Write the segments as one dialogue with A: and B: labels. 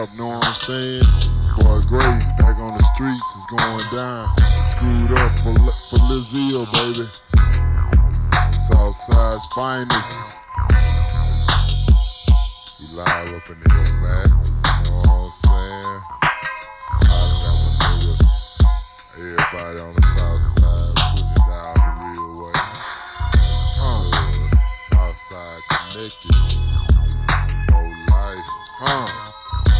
A: help, know what I'm saying? Boy, great, back on the streets is going down. Screwed up for, for Lizzie, baby. Southside's finest. We live up in here, man. You know what I'm saying? Hollering at my nigga. Everybody on the south side putting it down the real way. Uh, south side connected. No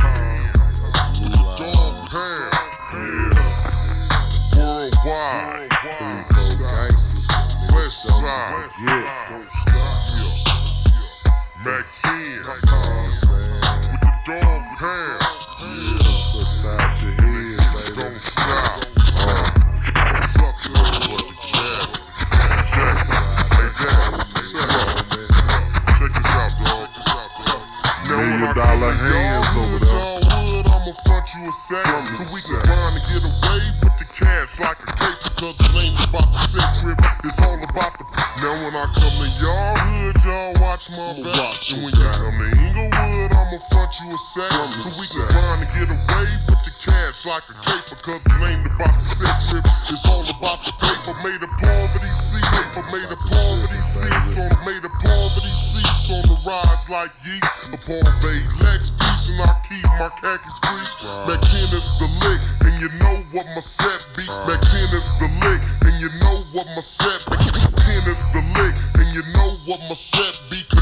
A: Million dollar hands over there.
B: wood, I'ma front you a sack so we can grind and get away with the cash like a cake because it ain't about the trip, it's all about the. Now when I come to y'all hood, y'all watch my back. And when you come to Inglewood, I'ma front you a sack so we can grind and get away with the cash like a cake because it ain't about the trip, it's all about the paper. Made of poverty cease, paper made of poverty cease on made of poverty cease on the rise like yeast. Upon Bay Lex piece and I keep my khakis creased. McKinnis the lick, and you know what my set be. McKinnis the lick, and you know what my set be. McKinnis the lick, and you know what my set be.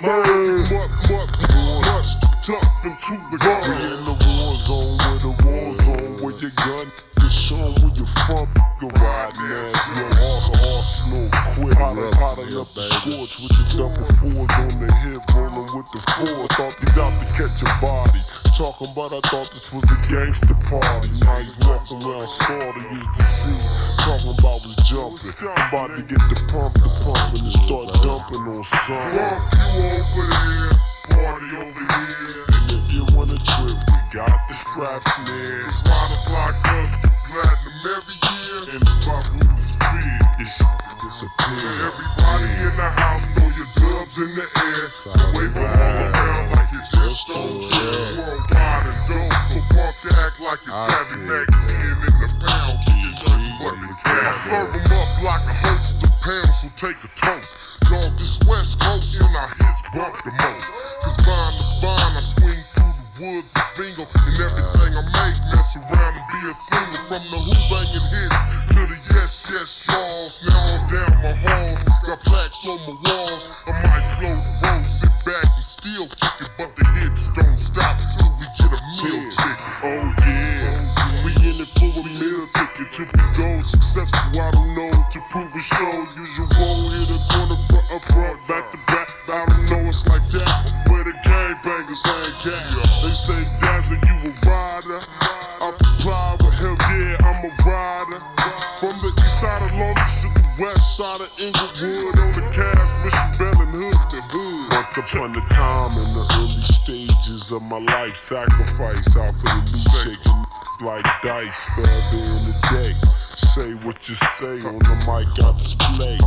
B: Smoke, some bird. Mutt, mutt, tough and too the
C: We in the war zone where the war zone where your gun shown where you from. You riding ass, your arse, arsenal quick. Hotter, hotter up the scorch with the double fours on the hip, rolling with the four. Thought out to catch a body. Talking about I thought this was a gangster party. Now he's walking around slaughter, used to see. Talking about was jumping. I'm about to get the pump, the pump, and start dumping something.
B: Bump you over there, party over here.
C: And if you wanna trip, we got the straps
B: riders like us platinum every year.
C: And if I lose speed, it should disappear.
B: Everybody in the house throw your gloves in the air. Wave them all around like you just don't care. Worldwide and dope, so punk to act like it's
A: I
B: savvy 10 in the pound. Get nothing but the. I serve them up like a host of pounds, so take a toast. Dog, this West Coast and our hits bump the most. Cause vine to vine, I swing through the woods of Bingo. And everything I make, mess around and be a singer. From the who banging hits to the yes, yes, y'alls. Now on down my halls, got plaques on my walls. I might flow the road, sit back and still kick it, but the hits don't stop till we get a meal ticket. Oh yeah, we in it for a meal ticket to be gold successful. I don't know to prove a show. Usual hit a corner up front, back to back. I don't know it's like that. Where the gang bangers hang at. They say Dazzle, you a rider. I comply with hell yeah, I'm a rider. From the east side of Beach to the west side of Inglewood on the cast, Mission Bell and hood to hood.
C: Once upon a time in the early stages of my life sacrifice out for the new chicken like dice further in the day. Say what you say on the mic I display.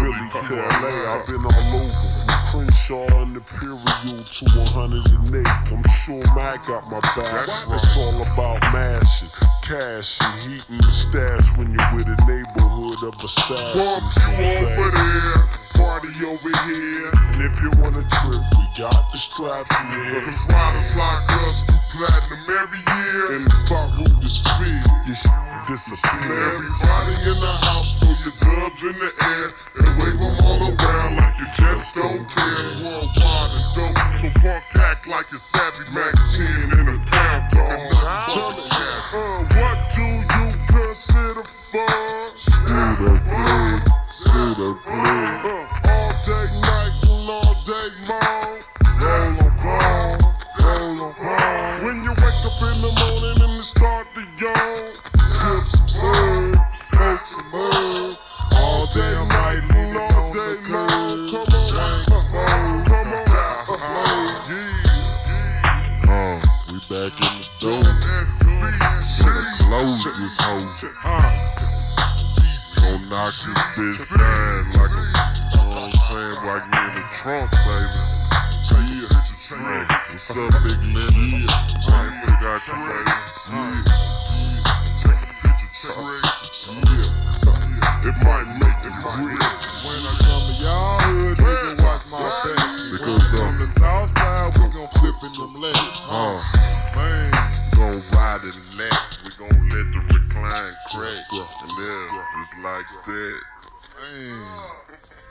C: Philly to LA, I've been all over from Crenshaw and Imperial to 108. I'm sure Mac got my back. It's all about mashing, cash and heating the stash when you're with a neighborhood of assassins.
B: Bump you over there, party over here.
C: And if you wanna trip, we got the straps in here.
B: Cause riders like us do platinum every year.
C: And if I root this field, you should disappear.
B: Everybody in the house, throw your dubs in the air and wave them all around like you just don't care. Worldwide and dope, so funk act like a savvy Mac 10 in a pound talking
A: back in the door. This knock this bitch down like a, you know what I'm saying, like you in the trunk, baby. Yeah. Uh, what's up, Big Lenny? I ain't forgot you, baby. Yeah.
C: yeah. It might make you real.
D: When I come to y'all hood,
A: like that.
D: man.